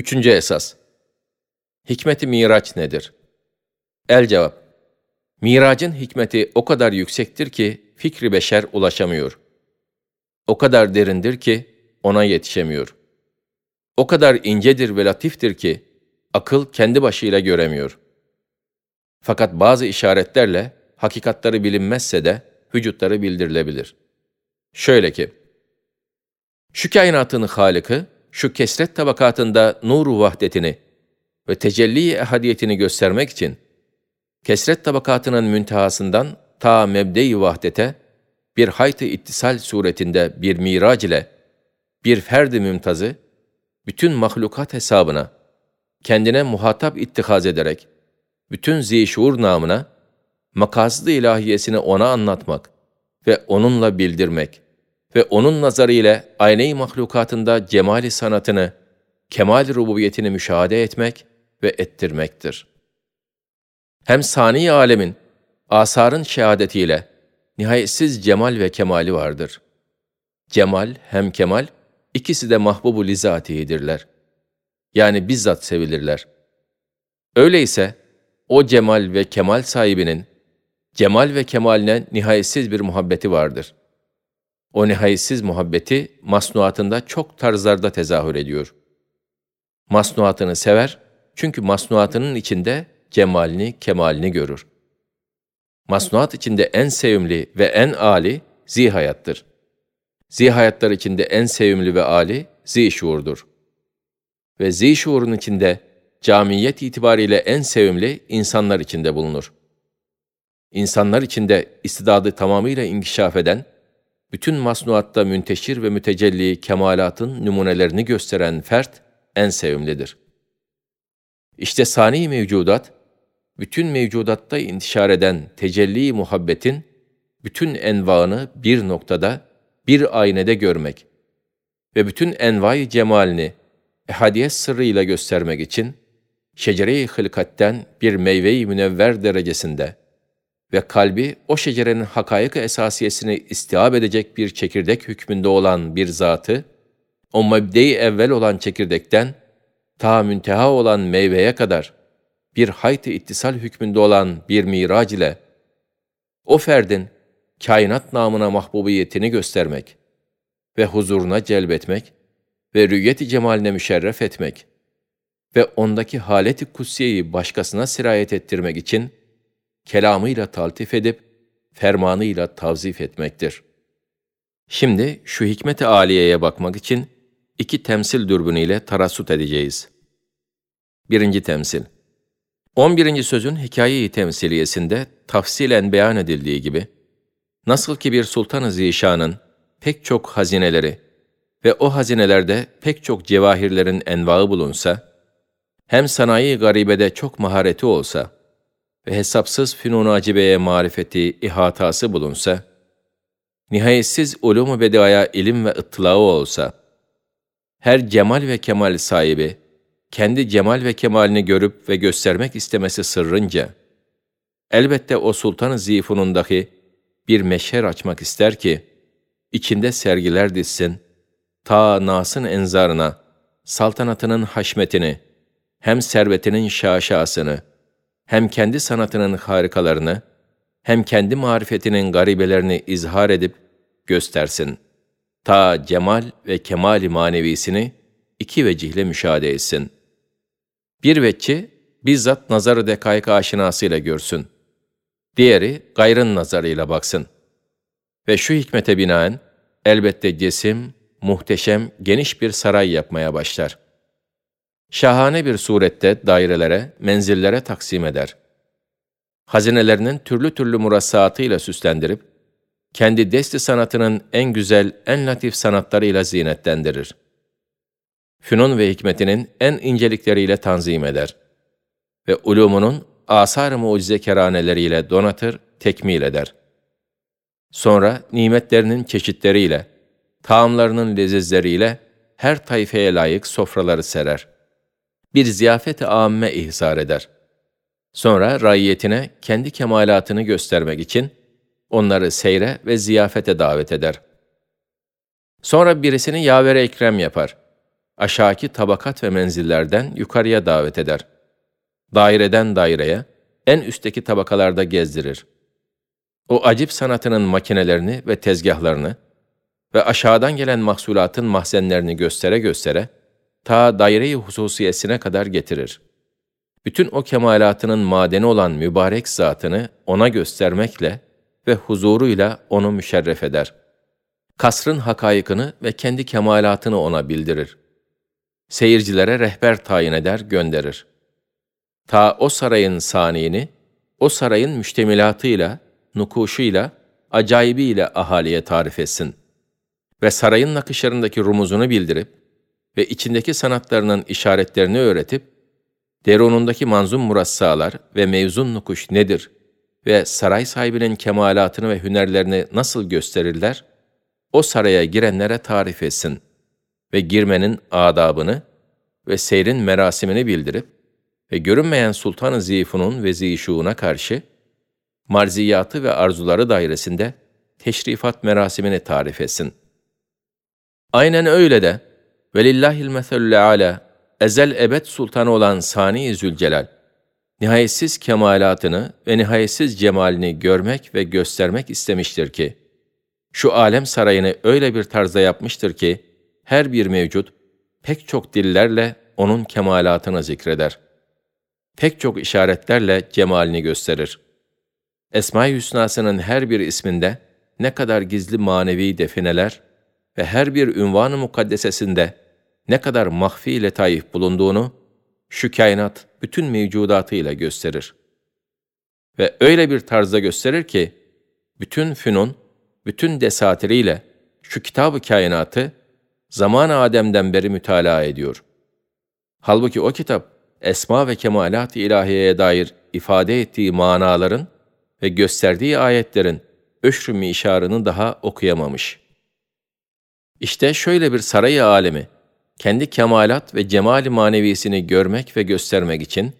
Üçüncü esas. Hikmeti Miraç nedir? El cevap. Miracın hikmeti o kadar yüksektir ki fikri beşer ulaşamıyor. O kadar derindir ki ona yetişemiyor. O kadar incedir ve latiftir ki akıl kendi başıyla göremiyor. Fakat bazı işaretlerle hakikatları bilinmezse de vücutları bildirilebilir. Şöyle ki, şu kainatın Halık'ı, şu kesret tabakatında nuru vahdetini ve tecelli ehadiyetini göstermek için, kesret tabakatının müntehasından ta mebde-i vahdete, bir hayt-ı ittisal suretinde bir mirac ile, bir ferdi mümtazı, bütün mahlukat hesabına, kendine muhatap ittihaz ederek, bütün zişur namına, makasıd-ı ilahiyesini ona anlatmak ve onunla bildirmek ve onun nazarı ile ayne-i mahlukatında cemali sanatını, kemal rububiyetini müşahede etmek ve ettirmektir. Hem sani alemin, asarın şehadetiyle nihayetsiz cemal ve kemali vardır. Cemal hem kemal, ikisi de mahbubu lizatihidirler. Yani bizzat sevilirler. Öyleyse, o cemal ve kemal sahibinin, cemal ve kemaline nihayetsiz bir muhabbeti vardır. O nihayetsiz muhabbeti masnuatında çok tarzlarda tezahür ediyor. Masnuatını sever, çünkü masnuatının içinde cemalini, kemalini görür. Masnuat içinde en sevimli ve en âli zihayattır. Zihayatlar içinde en sevimli ve âli zişuurdur. Ve zişuurun içinde camiyet itibariyle en sevimli insanlar içinde bulunur. İnsanlar içinde istidadı tamamıyla inkişaf eden, bütün masnuatta münteşir ve mütecelli kemalatın numunelerini gösteren fert en sevimlidir. İşte sani mevcudat, bütün mevcudatta intişar eden tecelli muhabbetin bütün envaını bir noktada, bir aynede görmek ve bütün envai cemalini ehadiyet sırrıyla göstermek için şecere-i hılkatten bir meyve-i münevver derecesinde ve kalbi o şecerenin hakaik esasiyesini istihab edecek bir çekirdek hükmünde olan bir zatı, o mebde-i evvel olan çekirdekten ta münteha olan meyveye kadar bir hayt-ı ittisal hükmünde olan bir mirac ile o ferdin kainat namına mahbubiyetini göstermek ve huzuruna celbetmek ve rüyet-i cemaline müşerref etmek ve ondaki haleti kutsiyeyi başkasına sirayet ettirmek için kelamıyla taltif edip fermanıyla tavzif etmektir. Şimdi şu hikmet-i aliyeye bakmak için iki temsil dürbünüyle tarassut edeceğiz. Birinci temsil 11. sözün hikaye-i temsiliyesinde tafsilen beyan edildiği gibi, nasıl ki bir sultan-ı zişanın pek çok hazineleri ve o hazinelerde pek çok cevahirlerin envaı bulunsa, hem sanayi garibede çok mahareti olsa ve hesapsız fünun acibeye marifeti, ihatası bulunsa, nihayetsiz ulûm-u bedaya ilim ve ıttılağı olsa, her cemal ve kemal sahibi, kendi cemal ve kemalini görüp ve göstermek istemesi sırrınca, elbette o sultan-ı zifunundaki bir meşher açmak ister ki, içinde sergiler dizsin, ta Nas'ın enzarına, saltanatının haşmetini, hem servetinin şaşasını, hem kendi sanatının harikalarını, hem kendi marifetinin garibelerini izhar edip göstersin. Ta cemal ve kemali manevisini iki vecihle müşahede etsin. Bir vecci, bizzat nazarı dekayık aşinasıyla görsün. Diğeri, gayrın nazarıyla baksın. Ve şu hikmete binaen, elbette cesim, muhteşem, geniş bir saray yapmaya başlar.'' Şahane bir surette dairelere, menzillere taksim eder. Hazinelerinin türlü türlü murassaatıyla süslendirip, kendi desti sanatının en güzel, en latif sanatlarıyla zinetlendirir. Fünun ve hikmetinin en incelikleriyle tanzim eder. Ve ulumunun asar-ı mucize keraneleriyle donatır, tekmil eder. Sonra nimetlerinin çeşitleriyle, taamlarının lezizleriyle her tayfeye layık sofraları serer bir ziyafet-i âmme ihzar eder. Sonra raiyetine kendi kemalatını göstermek için onları seyre ve ziyafete davet eder. Sonra birisini yaver ekrem yapar. aşağıki tabakat ve menzillerden yukarıya davet eder. Daireden daireye, en üstteki tabakalarda gezdirir. O acip sanatının makinelerini ve tezgahlarını ve aşağıdan gelen mahsulatın mahzenlerini göstere göstere, ta daire-i hususiyesine kadar getirir. Bütün o kemalatının madeni olan mübarek zatını ona göstermekle ve huzuruyla onu müşerref eder. Kasrın hakaykını ve kendi kemalatını ona bildirir. Seyircilere rehber tayin eder, gönderir. Ta o sarayın saniyini, o sarayın müştemilatıyla, nukuşuyla, acayibiyle ahaliye tarif etsin. Ve sarayın nakışlarındaki rumuzunu bildirip ve içindeki sanatlarının işaretlerini öğretip, deronundaki manzum murassalar ve mevzun nukuş nedir ve saray sahibinin kemalatını ve hünerlerini nasıl gösterirler, o saraya girenlere tarif etsin ve girmenin adabını ve seyrin merasimini bildirip ve görünmeyen Sultan-ı Zifun'un ve Zişu'na karşı marziyatı ve arzuları dairesinde teşrifat merasimini tarif etsin. Aynen öyle de velillahil meselü ala ezel ebed sultanı olan Sani Zülcelal nihayetsiz kemalatını ve nihayetsiz cemalini görmek ve göstermek istemiştir ki şu alem sarayını öyle bir tarzda yapmıştır ki her bir mevcut pek çok dillerle onun kemalatını zikreder. Pek çok işaretlerle cemalini gösterir. Esma-i Hüsna'sının her bir isminde ne kadar gizli manevi defineler ve her bir ünvan-ı mukaddesesinde ne kadar mahfi letaif bulunduğunu şu kainat bütün mevcudatıyla gösterir. Ve öyle bir tarzda gösterir ki, bütün fünun, bütün desatiriyle şu kitabı kainatı zaman Adem'den beri mütalaa ediyor. Halbuki o kitap, esma ve kemalat-ı ilahiyeye dair ifade ettiği manaların ve gösterdiği ayetlerin öşrü mişarını daha okuyamamış. İşte şöyle bir saray alemi, kendi kemalat ve cemali manevisini görmek ve göstermek için,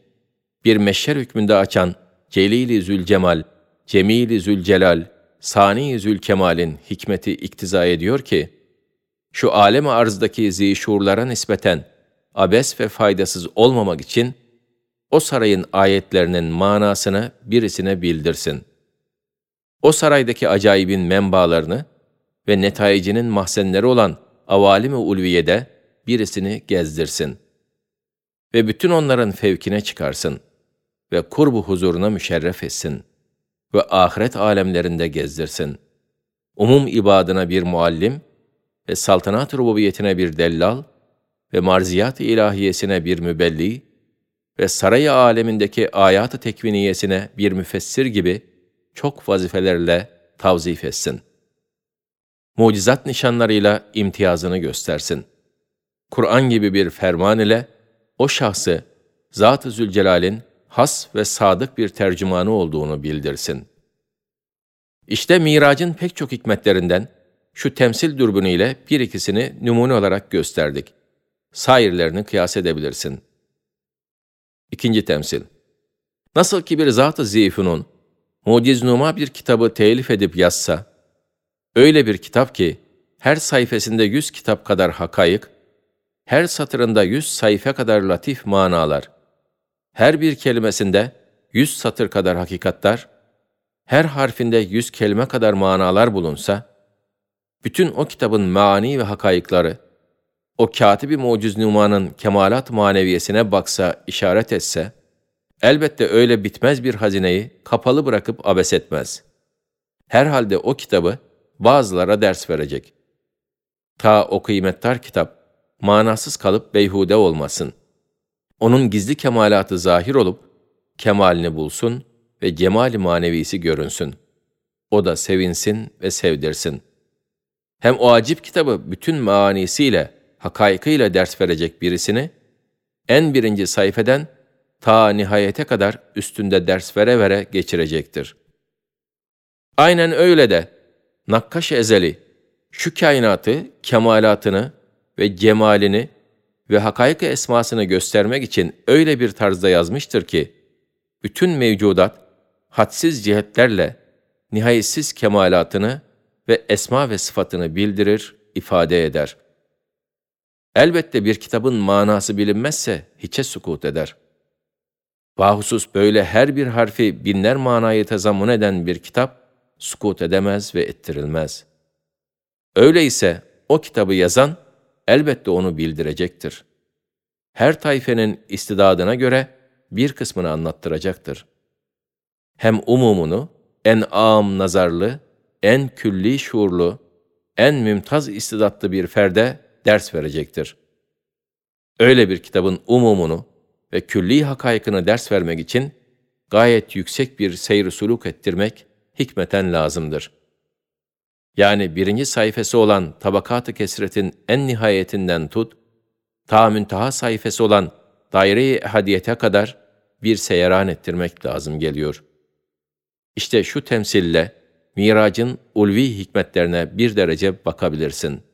bir meşher hükmünde açan Celil-i Zülcemal, Cemil-i Zülcelal, Sani-i Zülkemal'in hikmeti iktiza ediyor ki, şu alem arzdaki zişurlara nispeten abes ve faydasız olmamak için o sarayın ayetlerinin manasını birisine bildirsin. O saraydaki acayibin menbalarını ve netayicinin mahzenleri olan avalim-i ulviyede birisini gezdirsin. Ve bütün onların fevkine çıkarsın ve kurbu huzuruna müşerref etsin ve ahiret alemlerinde gezdirsin. Umum ibadına bir muallim ve saltanat rububiyetine bir dellal ve marziyat-ı ilahiyesine bir mübelli ve saray alemindeki ayat-ı tekviniyesine bir müfessir gibi çok vazifelerle tavzif etsin. Mucizat nişanlarıyla imtiyazını göstersin. Kur'an gibi bir ferman ile o şahsı Zat-ı Zülcelal'in has ve sadık bir tercümanı olduğunu bildirsin. İşte miracın pek çok hikmetlerinden şu temsil dürbünüyle bir ikisini numune olarak gösterdik. Sairlerini kıyas edebilirsin. İkinci temsil. Nasıl ki bir zat-ı ziyfunun, muciznuma bir kitabı telif edip yazsa, öyle bir kitap ki, her sayfasında yüz kitap kadar hakayık, her satırında yüz sayfa kadar latif manalar, her bir kelimesinde yüz satır kadar hakikatlar, her harfinde yüz kelime kadar manalar bulunsa, bütün o kitabın mani ve hakayıkları, o katibi muciz numanın kemalat maneviyesine baksa, işaret etse, elbette öyle bitmez bir hazineyi kapalı bırakıp abes etmez. Herhalde o kitabı bazılara ders verecek. Ta o kıymettar kitap, manasız kalıp beyhude olmasın. Onun gizli kemalatı zahir olup, kemalini bulsun ve cemali manevisi görünsün. O da sevinsin ve sevdirsin. Hem o acip kitabı bütün manisiyle, hakaykıyla ders verecek birisini, en birinci sayfeden ta nihayete kadar üstünde ders vere vere geçirecektir. Aynen öyle de Nakkaş Ezeli şu kainatı, kemalatını ve cemalini ve hakaik esmasını göstermek için öyle bir tarzda yazmıştır ki, bütün mevcudat hadsiz cihetlerle nihayetsiz kemalatını ve esma ve sıfatını bildirir, ifade eder.'' Elbette bir kitabın manası bilinmezse hiçe sukut eder. Bahusus böyle her bir harfi binler manayı tezammun eden bir kitap, sukut edemez ve ettirilmez. Öyleyse o kitabı yazan, elbette onu bildirecektir. Her tayfenin istidadına göre bir kısmını anlattıracaktır. Hem umumunu, en am nazarlı, en külli şuurlu, en mümtaz istidatlı bir ferde ders verecektir. Öyle bir kitabın umumunu ve külli hakaykını ders vermek için gayet yüksek bir seyr suluk ettirmek hikmeten lazımdır. Yani birinci sayfası olan tabakat-ı kesretin en nihayetinden tut, ta müntaha sayfası olan daire-i hadiyete kadar bir seyeran ettirmek lazım geliyor. İşte şu temsille, miracın ulvi hikmetlerine bir derece bakabilirsin.''